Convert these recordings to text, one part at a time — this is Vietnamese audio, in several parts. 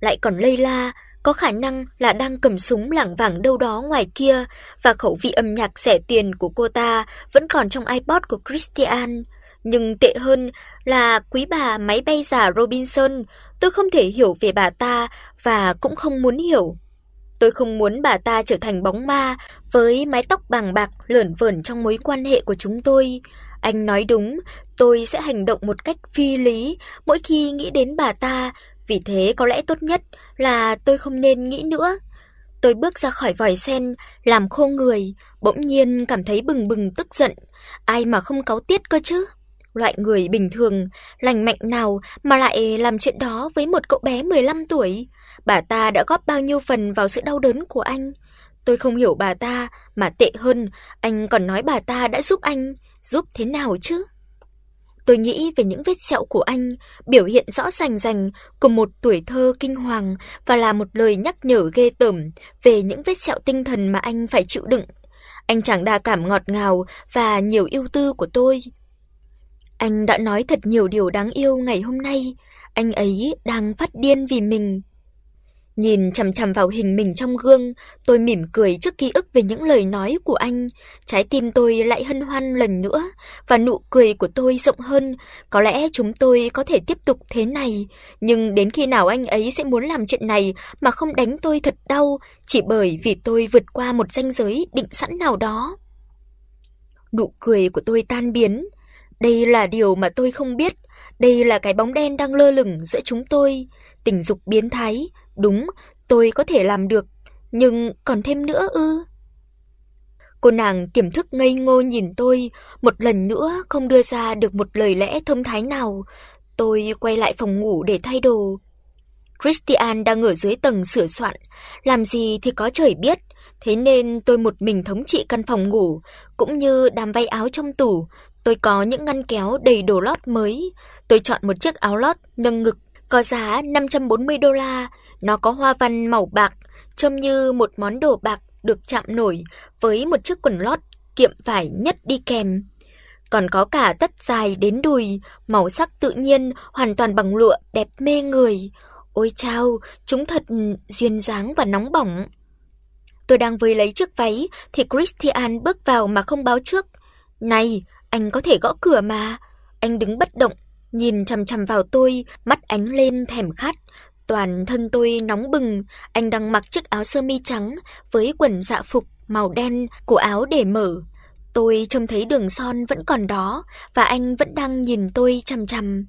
lại còn lây la, có khả năng là đang cầm súng lảng vảng đâu đó ngoài kia và khẩu vị âm nhạc rẻ tiền của cô ta vẫn còn trong iPod của Christian. Nhưng tệ hơn là quý bà máy bay giả Robinson, tôi không thể hiểu về bà ta và cũng không muốn hiểu. Tôi không muốn bà ta trở thành bóng ma với mái tóc bàng bạc lởn vởn trong mối quan hệ của chúng tôi. Anh nói đúng, tôi sẽ hành động một cách phi lý mỗi khi nghĩ đến bà ta, vì thế có lẽ tốt nhất là tôi không nên nghĩ nữa. Tôi bước ra khỏi vòi sen, làm khô người, bỗng nhiên cảm thấy bừng bừng tức giận, ai mà không cáu tiết cơ chứ? Loại người bình thường, lành mạnh nào mà lại làm chuyện đó với một cậu bé 15 tuổi? Bà ta đã góp bao nhiêu phần vào sự đau đớn của anh? Tôi không hiểu bà ta, mà tệ hơn, anh còn nói bà ta đã giúp anh, giúp thế nào chứ? Tôi nghĩ về những vết sẹo của anh, biểu hiện rõ ràng rành của một tuổi thơ kinh hoàng và là một lời nhắc nhở ghê tởm về những vết sẹo tinh thần mà anh phải chịu đựng. Anh chàng đa cảm ngọt ngào và nhiều ưu tư của tôi. Anh đã nói thật nhiều điều đáng yêu ngày hôm nay, anh ấy đang phát điên vì mình. Nhìn chằm chằm vào hình mình trong gương, tôi mỉm cười trước ký ức về những lời nói của anh, trái tim tôi lại hân hoan lần nữa và nụ cười của tôi rộng hơn, có lẽ chúng tôi có thể tiếp tục thế này, nhưng đến khi nào anh ấy sẽ muốn làm chuyện này mà không đánh tôi thật đau chỉ bởi vì tôi vượt qua một ranh giới định sẵn nào đó. Nụ cười của tôi tan biến, đây là điều mà tôi không biết, đây là cái bóng đen đang lơ lửng giữa chúng tôi, tình dục biến thái, đúng, tôi có thể làm được, nhưng còn thêm nữa ư? Cô nàng tiềm thức ngây ngô nhìn tôi, một lần nữa không đưa ra được một lời lẽ thông thái nào. Tôi quay lại phòng ngủ để thay đồ. Christian đang ở dưới tầng sửa soạn, làm gì thì có trời biết, thế nên tôi một mình thống trị căn phòng ngủ, cũng như đám váy áo trong tủ, tôi có những ngăn kéo đầy đồ lót mới. Tôi chọn một chiếc áo lót nâng ngực có giá 540 đô la, nó có hoa văn màu bạc, trông như một món đồ bạc được chạm nổi với một chiếc quần lót kiệm vải nhất đi kèm. Còn có cả tất dài đến đùi, màu sắc tự nhiên, hoàn toàn bằng lụa, đẹp mê người. Ôi chao, chúng thật duyên dáng và nóng bỏng. Tôi đang với lấy chiếc váy thì Christian bước vào mà không báo trước. "Này, anh có thể gõ cửa mà." Anh đứng bất động, nhìn chằm chằm vào tôi, mắt ánh lên thèm khát. Toàn thân tôi nóng bừng, anh đang mặc chiếc áo sơ mi trắng với quần dạ phục màu đen, cổ áo để mở. Tôi trông thấy đường son vẫn còn đó và anh vẫn đang nhìn tôi chằm chằm.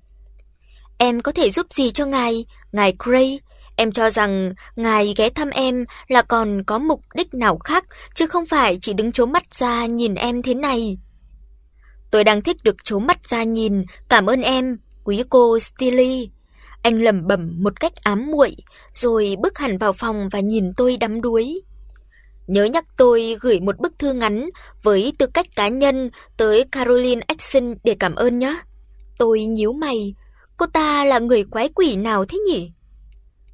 "Em có thể giúp gì cho ngài, ngài Gray?" Em cho rằng ngài ghé thăm em là còn có mục đích nào khác chứ không phải chỉ đứng chố mắt ra nhìn em thế này. Tôi đang thích được chố mắt ra nhìn, cảm ơn em, quý cô Stilly. Anh lẩm bẩm một cách ám muội, rồi bước hẳn vào phòng và nhìn tôi đắm đuối. Nhớ nhắc tôi gửi một bức thư ngắn với tư cách cá nhân tới Caroline Action để cảm ơn nhé. Tôi nhíu mày, cô ta là người quái quỷ nào thế nhỉ?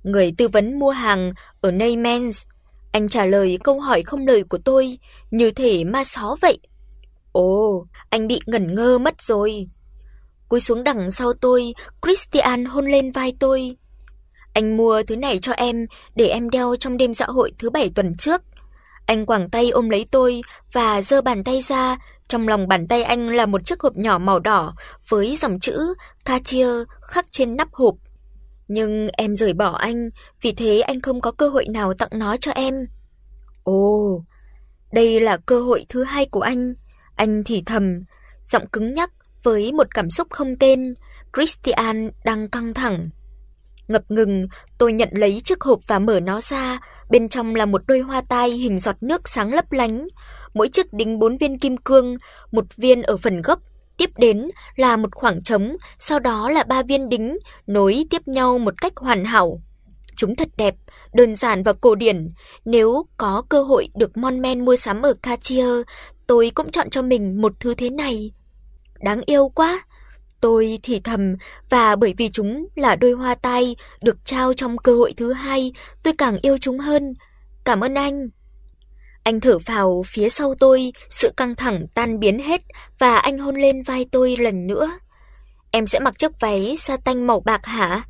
Người tư vấn mua hàng ở Neymans. Anh trả lời câu hỏi không lời của tôi như thể ma só vậy. Ồ, anh bị ngẩn ngơ mất rồi. Cúi xuống đằng sau tôi, Christian hôn lên vai tôi. Anh mua thứ này cho em để em đeo trong đêm dạ hội thứ bảy tuần trước. Anh quàng tay ôm lấy tôi và giơ bàn tay ra, trong lòng bàn tay anh là một chiếc hộp nhỏ màu đỏ với dòng chữ Cartier khắc trên nắp hộp. Nhưng em rời bỏ anh, vì thế anh không có cơ hội nào tặng nó cho em. Ồ, đây là cơ hội thứ hai của anh, anh thì thầm, giọng cứng nhắc với một cảm xúc không tên. Christian đang căng thẳng. Ngập ngừng, tôi nhận lấy chiếc hộp và mở nó ra, bên trong là một đôi hoa tai hình giọt nước sáng lấp lánh, mỗi chiếc đính bốn viên kim cương, một viên ở phần gốc, tiếp đến là một khoảng trống, sau đó là ba viên đính nối tiếp nhau một cách hoàn hảo. Chúng thật đẹp, đơn giản và cổ điển, nếu có cơ hội được Mon Men mua sắm ở Cartier, tôi cũng chọn cho mình một thứ thế này. Đáng yêu quá. Tôi thì thầm và bởi vì chúng là đôi hoa tai được trao trong cơ hội thứ hai, tôi càng yêu chúng hơn. Cảm ơn anh. Anh thở phào phía sau tôi, sự căng thẳng tan biến hết và anh hôn lên vai tôi lần nữa. Em sẽ mặc chiếc váy sa tanh màu bạc hả?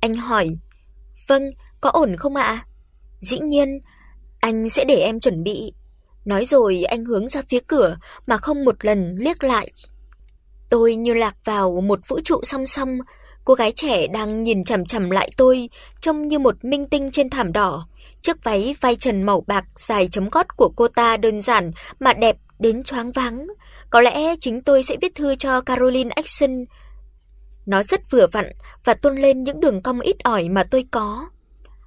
Anh hỏi. Vâng, có ổn không ạ?" "Dĩ nhiên, anh sẽ để em chuẩn bị." Nói rồi anh hướng ra phía cửa mà không một lần liếc lại. Tôi như lạc vào một vũ trụ song song, cô gái trẻ đang nhìn chằm chằm lại tôi, trông như một minh tinh trên thảm đỏ. Chiếc váy vai trần màu bạc dài chấm gót của cô ta đơn giản mà đẹp đến choáng váng. Có lẽ chính tôi sẽ viết thư cho Caroline Action. Nó rất vừa vặn và tôn lên những đường cong ít ỏi mà tôi có.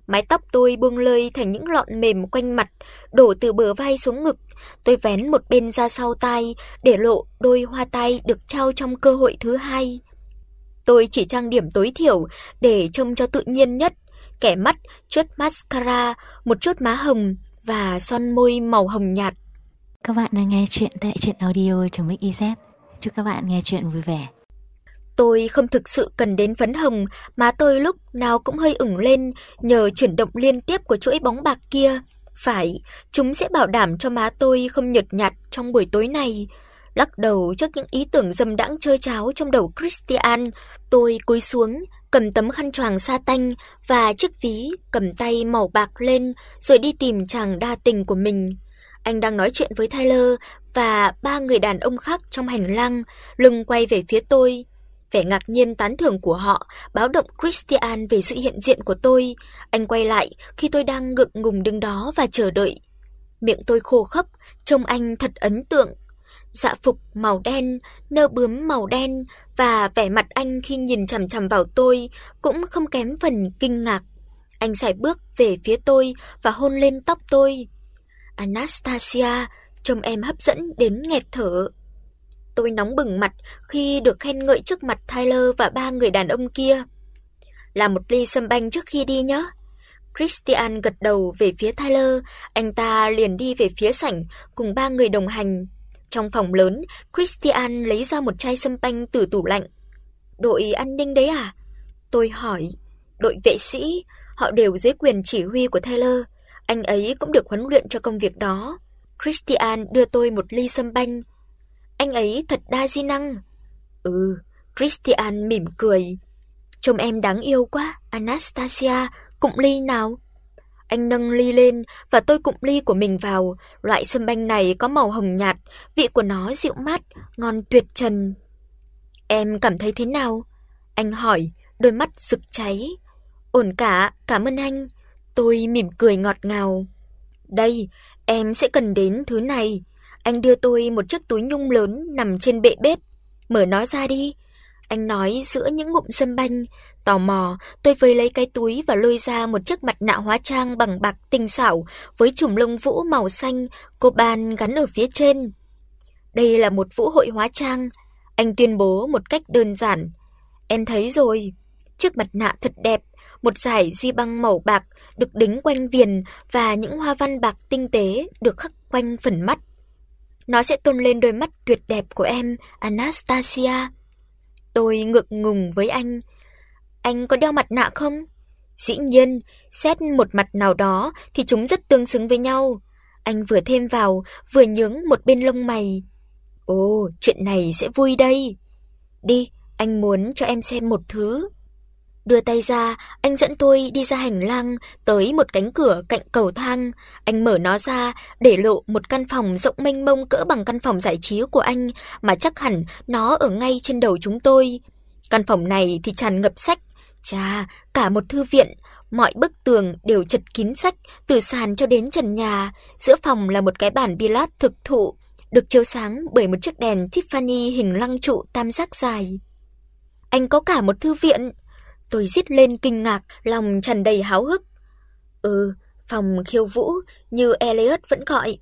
Mái tóc tôi buông lơi thành những lọn mềm quanh mặt, đổ từ bờ vai xuống ngực. Tôi vén một bên ra sau tai để lộ đôi hoa tai được trao trong cơ hội thứ hai. Tôi chỉ trang điểm tối thiểu để trông cho tự nhiên nhất, kẻ mắt, chút mascara, một chút má hồng và son môi màu hồng nhạt. Các bạn đang nghe chuyện tại truyện audio.mix.iz. Chúc các bạn nghe chuyện vui vẻ. Tôi không thực sự cần đến phấn hồng, má tôi lúc nào cũng hơi ửng lên nhờ chuyển động liên tiếp của chuỗi bóng bạc kia. Phải, chúng sẽ bảo đảm cho má tôi không nhợt nhạt trong buổi tối này. Lắc đầu trước những ý tưởng dâm đãng chơi cháo trong đầu Christian, tôi cúi xuống, cầm tấm khăn choàng sa tanh và chiếc ví cầm tay màu bạc lên rồi đi tìm chàng đa tình của mình. Anh đang nói chuyện với Tyler và ba người đàn ông khác trong hành lang, lưng quay về phía tôi. Vẻ ngạc nhiên tán thưởng của họ báo động Christian về sự hiện diện của tôi. Anh quay lại khi tôi đang ngượng ngùng đứng đó và chờ đợi. Miệng tôi khô khốc, trông anh thật ấn tượng. Dạ phục màu đen, nơ bướm màu đen và vẻ mặt anh khi nhìn chằm chằm vào tôi cũng không kém phần kinh ngạc. Anh sải bước về phía tôi và hôn lên tóc tôi. Anastasia, trông em hấp dẫn đến nghẹt thở. Tôi nóng bừng mặt khi được khen ngợi trước mặt Tyler và ba người đàn ông kia. Làm một ly sâm banh trước khi đi nhé. Christian gật đầu về phía Tyler, anh ta liền đi về phía sảnh cùng ba người đồng hành. Trong phòng lớn, Christian lấy ra một chai sâm banh từ tủ lạnh. "Đội an ninh đấy à?" Tôi hỏi. "Đội vệ sĩ, họ đều dưới quyền chỉ huy của Tyler. anh ấy cũng được huấn luyện cho công việc đó." Christian đưa tôi một ly sâm banh, anh ấy thật đa di năng. Ừ, Christian mỉm cười. Trông em đáng yêu quá, Anastasia, cụm ly nào. Anh nâng ly lên và tôi cụm ly của mình vào, loại sâm banh này có màu hồng nhạt, vị của nó dịu mát, ngon tuyệt trần. Em cảm thấy thế nào? Anh hỏi, đôi mắt rực cháy. Ổn cả, cảm ơn anh. Tôi mỉm cười ngọt ngào. Đây, em sẽ cần đến thứ này. Anh đưa tôi một chiếc túi nhung lớn nằm trên bệ bếp. "Mở nó ra đi." Anh nói giữa những ngụm sâm banh, tò mò, tôi vơi lấy cái túi và lôi ra một chiếc mặt nạ hóa trang bằng bạc tinh xảo với chùm lông vũ màu xanh cô ban gắn ở phía trên. Đây là một vũ hội hóa trang, anh tuyên bố một cách đơn giản. Em thấy rồi, chiếc mặt nạ thật đẹp, một dải duy băng màu bạc được đính quanh viền và những hoa văn bạc tinh tế được khắc quanh phần mắt. Nó sẽ tôn lên đôi mắt tuyệt đẹp của em, Anastasia. Tôi ngượng ngùng với anh. Anh có đeo mặt nạ không? Dĩ nhiên, xét một mặt nào đó thì chúng rất tương xứng với nhau. Anh vừa thêm vào, vừa nhướng một bên lông mày. Ồ, chuyện này sẽ vui đây. Đi, anh muốn cho em xem một thứ. Đưa tay ra, anh dẫn tôi đi ra hành lang tới một cánh cửa cạnh cầu thang. Anh mở nó ra để lộ một căn phòng rộng mênh mông cỡ bằng căn phòng giải trí của anh mà chắc hẳn nó ở ngay trên đầu chúng tôi. Căn phòng này thì tràn ngập sách, chà, cả một thư viện, mọi bức tường đều chật kín sách từ sàn cho đến trần nhà, giữa phòng là một cái bàn billiard thực thụ, được chiếu sáng bởi một chiếc đèn Tiffany hình lăng trụ tam giác dài. Anh có cả một thư viện, Tôi rít lên kinh ngạc, lòng tràn đầy háo hức. Ừ, phòng khiêu vũ như Elliot vẫn gọi.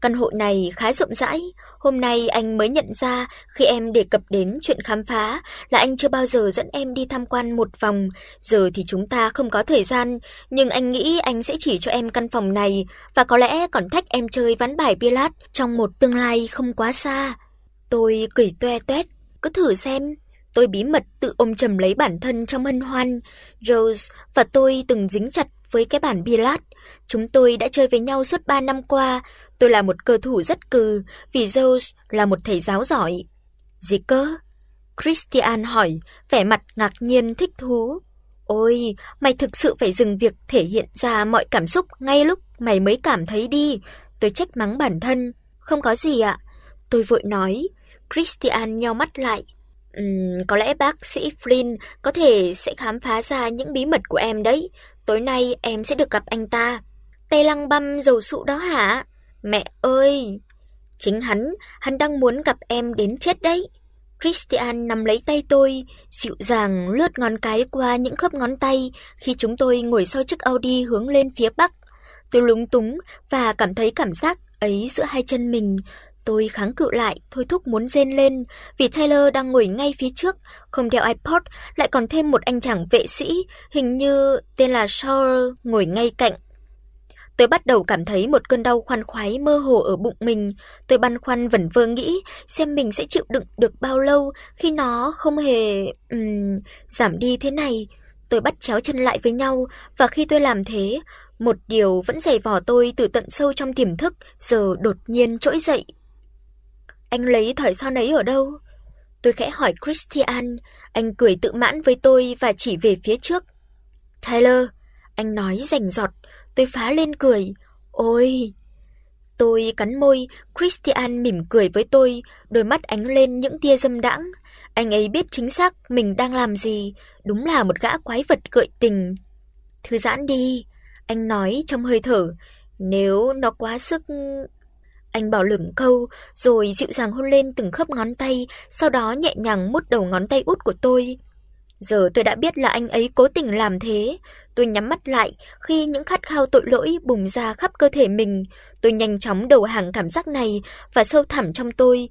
Căn hộ này khá rộng rãi, hôm nay anh mới nhận ra khi em đề cập đến chuyện khám phá là anh chưa bao giờ dẫn em đi tham quan một vòng, giờ thì chúng ta không có thời gian, nhưng anh nghĩ anh sẽ chỉ cho em căn phòng này và có lẽ còn thách em chơi ván bài billiard trong một tương lai không quá xa. Tôi cười toe toét, cứ thử xem. Tôi bí mật tự ôm chầm lấy bản thân trong hân hoan. Rose và tôi từng dính chặt với cái bản billard. Chúng tôi đã chơi với nhau suốt 3 năm qua. Tôi là một cơ thủ rất cừ, vì Rose là một thầy giáo giỏi. Gì cơ? Christian hỏi, vẻ mặt ngạc nhiên thích thú. Ôi, mày thực sự phải dừng việc thể hiện ra mọi cảm xúc ngay lúc mày mới cảm thấy đi. Tôi trách mắng bản thân. Không có gì ạ. Tôi vội nói. Christian nheo mắt lại. Ừm, có lẽ bác sĩ Flynn có thể sẽ khám phá ra những bí mật của em đấy. Tối nay em sẽ được gặp anh ta. Tay lăng băm dầu sụ đó hả? Mẹ ơi! Chính hắn, hắn đang muốn gặp em đến chết đấy. Christian nắm lấy tay tôi, dịu dàng lướt ngón cái qua những khớp ngón tay khi chúng tôi ngồi sau chiếc Audi hướng lên phía bắc. Tôi lúng túng và cảm thấy cảm giác ấy giữa hai chân mình. Tôi kháng cự lại, thôi thúc muốn rên lên, vì Taylor đang ngồi ngay phía trước, không đeo iPod, lại còn thêm một anh chàng vệ sĩ, hình như tên là Shaw ngồi ngay cạnh. Tôi bắt đầu cảm thấy một cơn đau khoan khoái mơ hồ ở bụng mình, tôi băn khoăn vẩn vơ nghĩ xem mình sẽ chịu đựng được bao lâu khi nó không hề um, giảm đi thế này. Tôi bắt chéo chân lại với nhau và khi tôi làm thế, một điều vẫn giày vò tôi từ tận sâu trong tiềm thức giờ đột nhiên trỗi dậy. Anh lấy thỏi son ấy ở đâu? Tôi khẽ hỏi Christian, anh cười tự mãn với tôi và chỉ về phía trước. Tyler, anh nói rành rọt, tôi phá lên cười. Ôi! Tôi cắn môi, Christian mỉm cười với tôi, đôi mắt ánh lên những tia dâm đãng. Anh ấy biết chính xác mình đang làm gì, đúng là một gã quái vật gợi tình. Thư giãn đi, anh nói trong hơi thở, nếu nó quá sức anh bảo lửng câu, rồi dịu dàng hôn lên từng khớp ngón tay, sau đó nhẹ nhàng mút đầu ngón tay út của tôi. Giờ tôi đã biết là anh ấy cố tình làm thế. Tôi nhắm mắt lại khi những khát khao tội lỗi bùng ra khắp cơ thể mình. Tôi nhanh chóng đầu hàng cảm giác này và sâu thẳm trong tôi